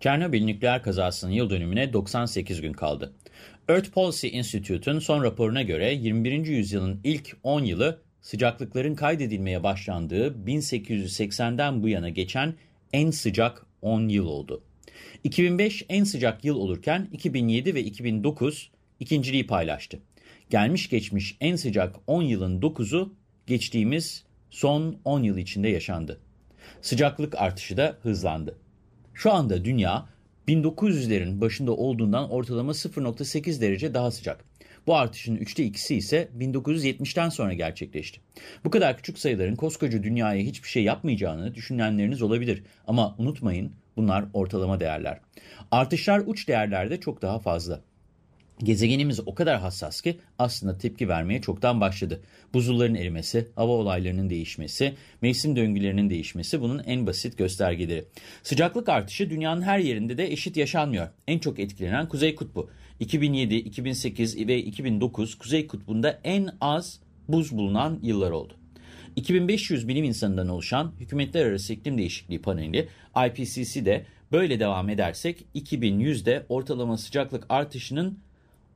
Çernobil nükleer kazasının yıl dönümüne 98 gün kaldı. Earth Policy Institute'un son raporuna göre 21. yüzyılın ilk 10 yılı sıcaklıkların kaydedilmeye başlandığı 1880'den bu yana geçen en sıcak 10 yıl oldu. 2005 en sıcak yıl olurken 2007 ve 2009 ikinciliği paylaştı. Gelmiş geçmiş en sıcak 10 yılın 9'u geçtiğimiz son 10 yıl içinde yaşandı. Sıcaklık artışı da hızlandı. Şu anda dünya 1900'lerin başında olduğundan ortalama 0.8 derece daha sıcak. Bu artışın üçte ikisi ise 1970'ten sonra gerçekleşti. Bu kadar küçük sayıların koskoca dünyaya hiçbir şey yapmayacağını düşünenleriniz olabilir. Ama unutmayın bunlar ortalama değerler. Artışlar uç değerlerde çok daha fazla. Gezegenimiz o kadar hassas ki aslında tepki vermeye çoktan başladı. Buzulların erimesi, hava olaylarının değişmesi, mevsim döngülerinin değişmesi bunun en basit göstergeleri. Sıcaklık artışı dünyanın her yerinde de eşit yaşanmıyor. En çok etkilenen Kuzey Kutbu. 2007, 2008 ve 2009 Kuzey Kutbu'nda en az buz bulunan yıllar oldu. 2500 bilim insanından oluşan Hükümetler Arası İklim Değişikliği Paneli IPCC'de böyle devam edersek 2100'de ortalama sıcaklık artışının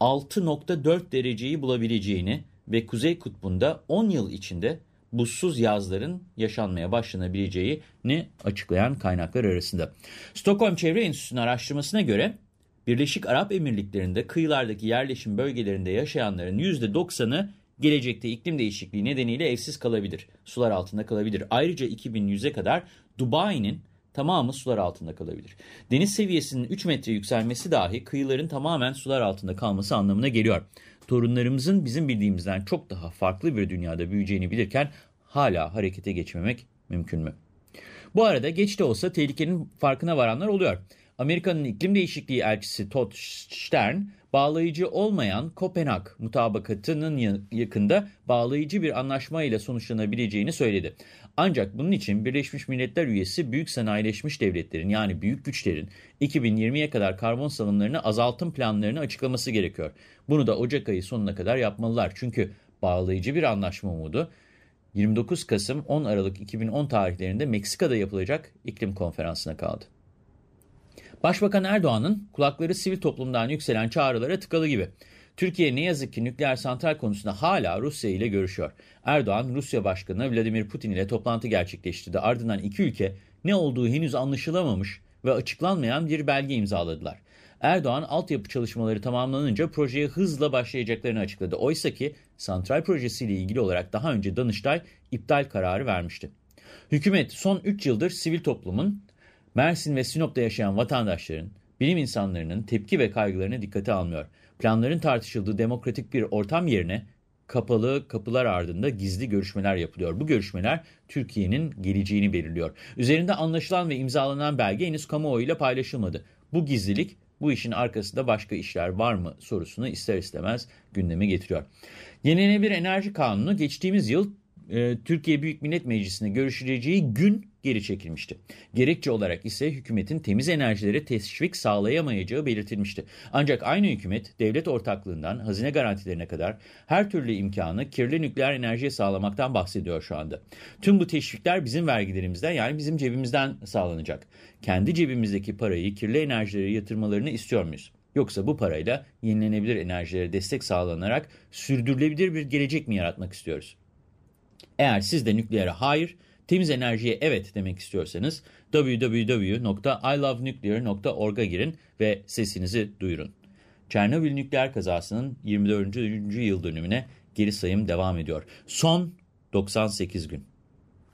6.4 dereceyi bulabileceğini ve Kuzey Kutbu'nda 10 yıl içinde buzsuz yazların yaşanmaya başlanabileceğini açıklayan kaynaklar arasında. Stockholm Çevre Enstitüsü'nün araştırmasına göre Birleşik Arap Emirlikleri'nde kıyılardaki yerleşim bölgelerinde yaşayanların %90'ı gelecekte iklim değişikliği nedeniyle evsiz kalabilir, sular altında kalabilir. Ayrıca 2100'e kadar Dubai'nin tamamı sular altında kalabilir. Deniz seviyesinin 3 metre yükselmesi dahi kıyıların tamamen sular altında kalması anlamına geliyor. Torunlarımızın bizim bildiğimizden çok daha farklı bir dünyada büyüyeceğini bilirken hala harekete geçmemek mümkün mü? Bu arada geç de olsa tehlikenin farkına varanlar oluyor. Amerika'nın iklim değişikliği elçisi Todd Stern, bağlayıcı olmayan Kopenhag mutabakatının yakında bağlayıcı bir anlaşmayla sonuçlanabileceğini söyledi. Ancak bunun için Birleşmiş Milletler üyesi büyük sanayileşmiş devletlerin yani büyük güçlerin 2020'ye kadar karbon salımlarını azaltım planlarını açıklaması gerekiyor. Bunu da Ocak ayı sonuna kadar yapmalılar. Çünkü bağlayıcı bir anlaşma umudu 29 Kasım 10 Aralık 2010 tarihlerinde Meksika'da yapılacak iklim konferansına kaldı. Başbakan Erdoğan'ın kulakları sivil toplumdan yükselen çağrılara tıkalı gibi. Türkiye ne yazık ki nükleer santral konusunda hala Rusya ile görüşüyor. Erdoğan, Rusya Başkanı Vladimir Putin ile toplantı gerçekleştirdi. Ardından iki ülke ne olduğu henüz anlaşılamamış ve açıklanmayan bir belge imzaladılar. Erdoğan altyapı çalışmaları tamamlanınca projeye hızla başlayacaklarını açıkladı. Oysa ki santral projesiyle ilgili olarak daha önce Danıştay iptal kararı vermişti. Hükümet son 3 yıldır sivil toplumun, Mersin ve Sinop'ta yaşayan vatandaşların, bilim insanlarının tepki ve kaygılarını dikkate almıyor. Planların tartışıldığı demokratik bir ortam yerine kapalı kapılar ardında gizli görüşmeler yapılıyor. Bu görüşmeler Türkiye'nin geleceğini belirliyor. Üzerinde anlaşılan ve imzalanan belge henüz kamuoyuyla paylaşılmadı. Bu gizlilik bu işin arkasında başka işler var mı sorusunu ister istemez gündeme getiriyor. Yenilenebilir Enerji Kanunu geçtiğimiz yıl e, Türkiye Büyük Millet Meclisi'ne görüşüleceği gün geri çekilmişti. Gerekçe olarak ise hükümetin temiz enerjilere teşvik sağlayamayacağı belirtilmişti. Ancak aynı hükümet devlet ortaklığından hazine garantilerine kadar her türlü imkanı kirli nükleer enerjiye sağlamaktan bahsediyor şu anda. Tüm bu teşvikler bizim vergilerimizden yani bizim cebimizden sağlanacak. Kendi cebimizdeki parayı kirli enerjilere yatırmalarını istiyor muyuz? Yoksa bu parayla yenilenebilir enerjilere destek sağlanarak sürdürülebilir bir gelecek mi yaratmak istiyoruz? Eğer siz de nükleere hayır, temiz enerjiye evet demek istiyorsanız www.ilovenuclear.org'a girin ve sesinizi duyurun. Çernobil nükleer kazasının 24. yıl dönümüne geri sayım devam ediyor. Son 98 gün.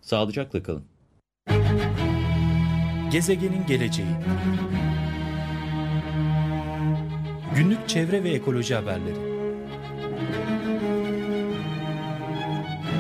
Sağlıcakla kalın. Gezegenin geleceği Günlük çevre ve ekoloji haberleri